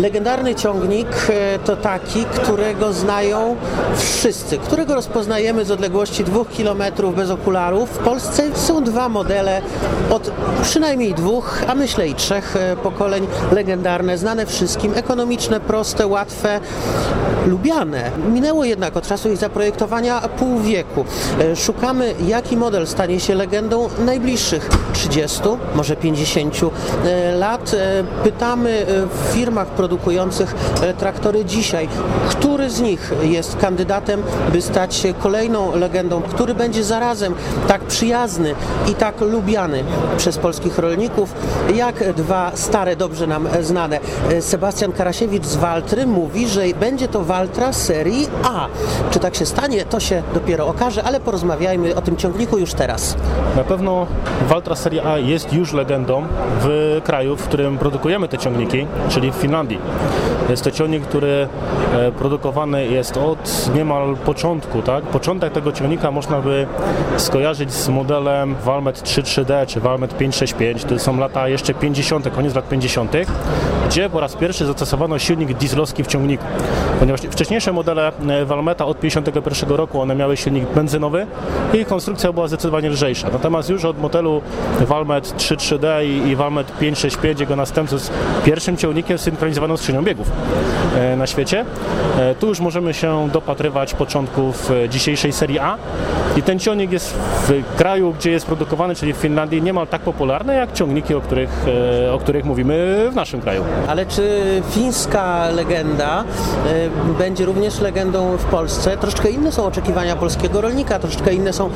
Legendarny ciągnik e, to taki, którego znają wszyscy, którego rozpoznajemy z odległości dwóch kilometrów bez okularów. W Polsce są dwa modele od przynajmniej dwóch, a myślę i trzech e, pokoleń legendarne, znane wszystkim, ekonomiczne, proste, łatwe, lubiane. Minęło jednak od czasu ich zaprojektowania pół wieku. E, Szukamy, jaki model stanie się legendą najbliższych 30, może 50 e, lat. Pytamy w firmach produkujących e, traktory dzisiaj, który z nich jest kandydatem, by stać się kolejną legendą, który będzie zarazem tak przyjazny i tak lubiany przez polskich rolników, jak dwa stare, dobrze nam e, znane. E, Sebastian Karasiewicz z Waltry mówi, że będzie to Waltra serii A. Czy tak się stanie, to się dopiero okaże, ale porozmawiajmy o tym ciągniku już teraz. Na pewno Valtra Serie A jest już legendą w kraju, w którym produkujemy te ciągniki, czyli w Finlandii. Jest to ciągnik, który e, produkowany jest od niemal początku, tak? Początek tego ciągnika można by skojarzyć z modelem Valmet 33D czy Valmet 565. To są lata jeszcze 50., koniec lat 50., gdzie po raz pierwszy zastosowano silnik dieslowski w ciągniku. Ponieważ wcześniejsze modele e, Valmeta od 51 roku one miały silnik benzynowy i ich konstrukcja była zdecydowanie lżejsza. Natomiast już od modelu Valmet 33D i, Valmet 565, jego następców, z pierwszym ciągnikiem synchronizowaną skrzynią biegów e, na świecie. E, Tu już możemy się dopatrywać początków e, dzisiejszej serii A i ten ciągnik jest w kraju, gdzie jest produkowany, czyli w Finlandii, niemal tak popularny jak ciągniki, o których, o których mówimy w naszym kraju. Ale czy fińska legenda będzie również legendą w Polsce? Troszeczkę inne są oczekiwania polskiego rolnika, troszeczkę inne są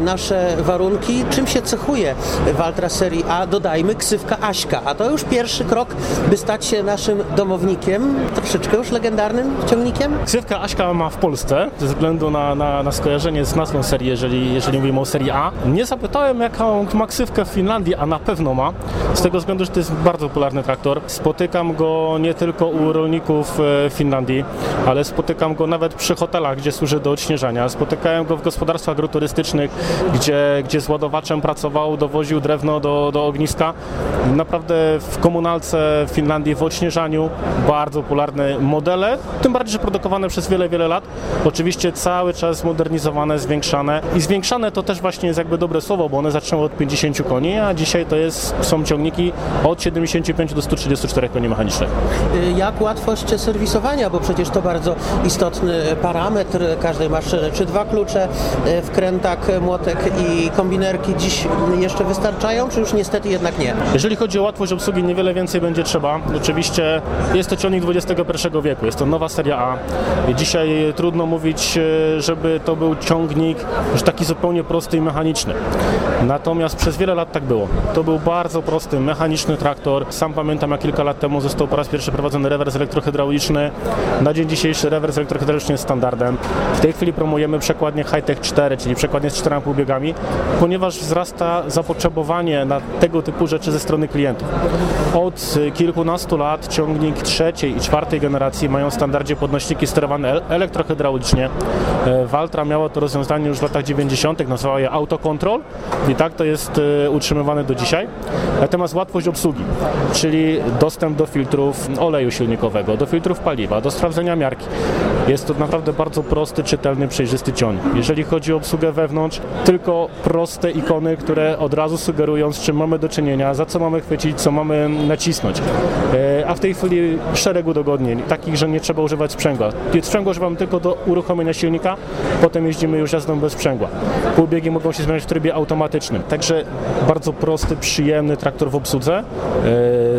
nasze warunki. Czym się cechuje Waltra Serii A? Dodajmy ksywka Aśka, a to już pierwszy krok, by stać się naszym domownikiem, troszeczkę już legendarnym ciągnikiem? Ksywka Aśka ma w Polsce, ze względu na, na, na skojarzenie z nazwą serii, jeżeli, jeżeli mówimy o serii A. Nie zapytałem, jaką ma ksywkę w Finlandii, a na pewno ma, z tego względu, że to jest bardzo popularny traktor. Spotykam go nie tylko u rolników e, w Finlandii, ale spotykam go nawet przy hotelach, gdzie służy do odśnieżania. Spotykałem go w gospodarstwach agroturystycznych, gdzie, gdzie z ładowaczem pracował, dowoził drewno do, do ogniska. Naprawdę w komunalce w Finlandii, w odśnieżaniu bardzo popularne modele, tym bardziej, że produkowane przez wiele, wiele lat. Oczywiście cały czas modernizowane, zwiększane i zwiększane to też właśnie jest jakby dobre słowo, bo one zaczęły od 50 koni, a dzisiaj to jest, są ciągniki od 75 do 134 koni mechanicznych. Y, Jak łatwość serwisowania, bo przecież to bardzo istotny parametr każdej maszyny. Czy dwa klucze, y, wkrętak, młotek i kombinerki dziś jeszcze wystarczają, czy już niestety jednak nie? Jeżeli chodzi o łatwość obsługi, niewiele więcej będzie trzeba. Oczywiście jest to ciągnik XXI wieku, jest to nowa seria A. Dzisiaj trudno mówić, e, żeby to był ciągnik już taki zupełnie prosty i mechaniczny. Natomiast przez wiele lat tak było. To był bardzo prosty, mechaniczny traktor. Sam pamiętam, jak kilka lat temu został po raz pierwszy prowadzony rewers elektrohydrauliczny. Na dzień dzisiejszy rewers elektrohydrauliczny jest standardem. W tej chwili promujemy przekładnię Hightech 4, czyli przekładnię z 4,5 biegami, ponieważ wzrasta zapotrzebowanie na tego typu rzeczy ze strony klientów. Od kilkunastu lat ciągnik trzeciej i czwartej generacji mają w standardzie podnośniki sterowane el- elektrohydraulicznie. E, Valtra miała to rozwiązanie już w latach 90., nazwała je Autocontrol i tak to jest e, utrzymywane do dzisiaj. Natomiast łatwość obsługi, czyli dostęp do filtrów oleju silnikowego, do filtrów paliwa, do sprawdzenia miarki. Jest to naprawdę bardzo prosty, czytelny, przejrzysty ciągnik. Jeżeli chodzi o obsługę wewnątrz, tylko proste ikony, które od razu sugerują, z czym mamy do czynienia, za co mamy chwycić, co mamy nacisnąć. E, A w tej chwili szereg udogodnień, takich, że nie trzeba używać sprzęgła. Sprzęgło używamy tylko do uruchomienia silnika, potem jeździmy już jazdą bez sprzęgła. Półbiegi mogą się zmieniać w trybie automatycznym. Także bardzo prosty, przyjemny traktor w obsłudze, e,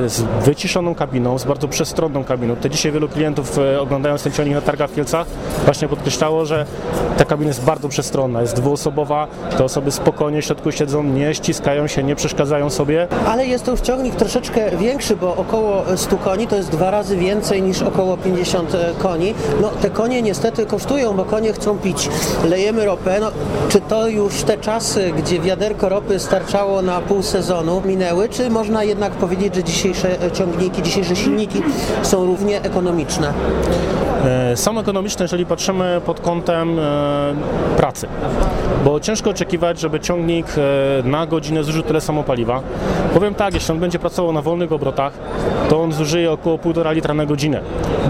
z wyciszoną kabiną, z bardzo przestronną kabiną. To dzisiaj wielu klientów e, oglądając ten ciągnik na targach Kielcach właśnie podkreślało, że ta kabina jest bardzo przestronna, jest dwuosobowa, te osoby spokojnie w środku siedzą, nie ściskają się, nie przeszkadzają sobie. Ale jest to już ciągnik troszeczkę większy, bo około 100 koni to jest dwa razy więcej niż około 50 koni. No te konie niestety kosztują, bo konie chcą pić. Lejemy ropę. No, czy to już te czasy, gdzie wiaderko ropy starczało na pół sezonu minęły, czy można jednak powiedzieć, że dzisiejsze ciągniki, dzisiejsze silniki są równie ekonomiczne? E, Są ekonomiczne, jeżeli patrzymy pod kątem e, pracy, bo ciężko oczekiwać, żeby ciągnik e, na godzinę zużył tyle samo paliwa. Powiem tak, jeśli on będzie pracował na wolnych obrotach, to on zużyje około 1,5 litra na godzinę,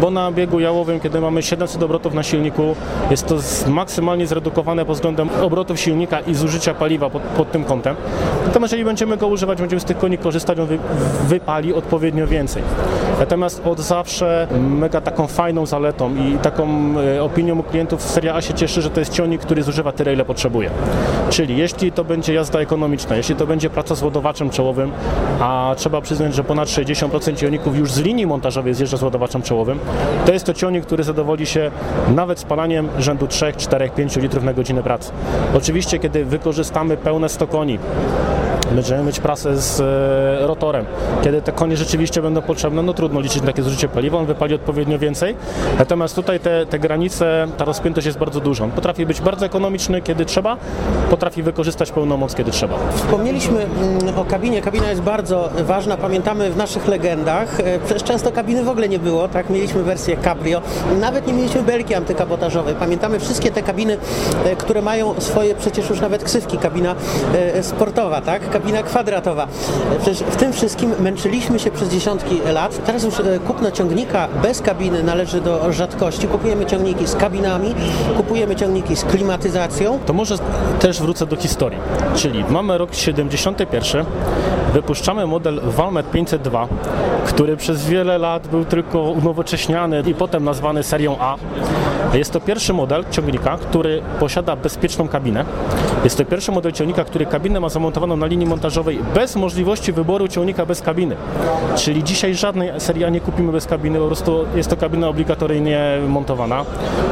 bo na biegu jałowym, kiedy mamy 700 obrotów na silniku, jest to maksymalnie zredukowane pod względem obrotów silnika i zużycia paliwa pod, pod tym kątem. Natomiast jeżeli będziemy go używać, będziemy z tych koni korzystać, on wy, wypali odpowiednio więcej. Natomiast od zawsze mega taką fajną zaletą i taką e, opinią u klientów Seria A się cieszy, że to jest ciągnik, który zużywa tyle, ile potrzebuje. Czyli jeśli to będzie jazda ekonomiczna, jeśli to będzie praca z ładowaczem czołowym, a trzeba przyznać, że ponad 60% ciągników już z linii montażowej zjeżdża z ładowaczem czołowym, to jest to ciągnik, który zadowoli się nawet spalaniem rzędu 3, 4, 5 litrów na godzinę pracy. Oczywiście, kiedy wykorzystamy pełne 100 koni, Będziemy mieć prasę z e, rotorem. Kiedy te konie rzeczywiście będą potrzebne, no trudno liczyć na takie zużycie paliwa, on wypali odpowiednio więcej. Natomiast tutaj te, te granice, ta rozpiętość jest bardzo duża. On potrafi być bardzo ekonomiczny, kiedy trzeba, potrafi wykorzystać pełną moc, kiedy trzeba. Wspomnieliśmy mm, o kabinie. Kabina jest bardzo ważna. Pamiętamy w naszych legendach. e, Przecież często kabiny w ogóle nie było, tak? Mieliśmy wersję cabrio. Nawet nie mieliśmy belki antykabotażowej. Pamiętamy wszystkie te kabiny, e, które mają swoje przecież już nawet ksywki. Kabina sportowa, tak? Kabina kwadratowa. Przecież w tym wszystkim męczyliśmy się przez dziesiątki lat. Teraz już e, kupno ciągnika bez kabiny należy do rzadkości. Kupujemy ciągniki z kabinami, kupujemy ciągniki z klimatyzacją. To może też wrócę do historii. Czyli mamy rok 71, wypuszczamy model Valmet 502, który przez wiele lat był tylko unowocześniany i potem nazwany serią A. Jest to pierwszy model ciągnika, który posiada bezpieczną kabinę. Jest to pierwszy model ciągnika, który kabinę ma zamontowaną na linii montażowej bez możliwości wyboru ciągnika bez kabiny. Czyli dzisiaj żadnej serii A nie kupimy bez kabiny, po prostu jest to kabina obligatoryjnie montowana.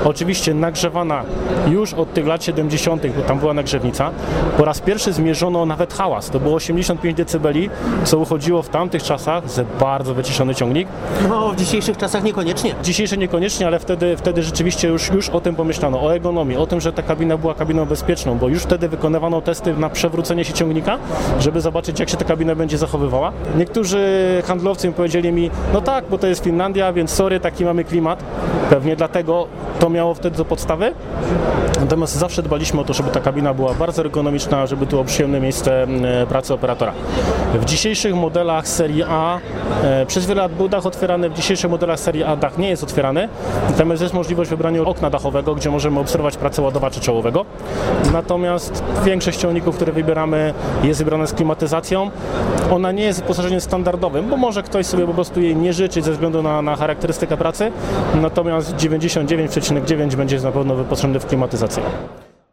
Oczywiście nagrzewana już od tych lat 70., bo tam była nagrzewnica. Po raz pierwszy zmierzono nawet hałas. To było 85 dB, co uchodziło w tamtych czasach za bardzo wyciszony ciągnik. No, w dzisiejszych czasach niekoniecznie. Dzisiejsze niekoniecznie, ale wtedy, wtedy rzeczywiście już, już o tym pomyślano, o ergonomii, o tym, że ta kabina była kabiną bezpieczną, bo już wtedy wykonywano testy na przewrócenie się ciągnika, żeby zobaczyć, jak się ta kabina będzie zachowywała. Niektórzy handlowcy powiedzieli mi, no tak, bo to jest Finlandia, więc sorry, taki mamy klimat. Pewnie dlatego to miało wtedy do podstawy. Natomiast zawsze dbaliśmy o to, żeby ta kabina była bardzo ergonomiczna, żeby było przyjemne miejsce pracy operatora. W dzisiejszych modelach serii A e, przez wiele lat był dach otwierany, w dzisiejszych modelach serii A dach nie jest otwierany, natomiast jest możliwość wybrania okna dachowego, gdzie możemy obserwować pracę ładowaczy czołowego. Natomiast większość ciągników, które wybieramy jest wybrane z klimatyzacją. Ona nie jest wyposażeniem standardowym, bo może ktoś sobie po prostu jej nie życzyć ze względu na, na charakterystykę pracy, natomiast 99,9 będzie na pewno wyposażony w klimatyzację.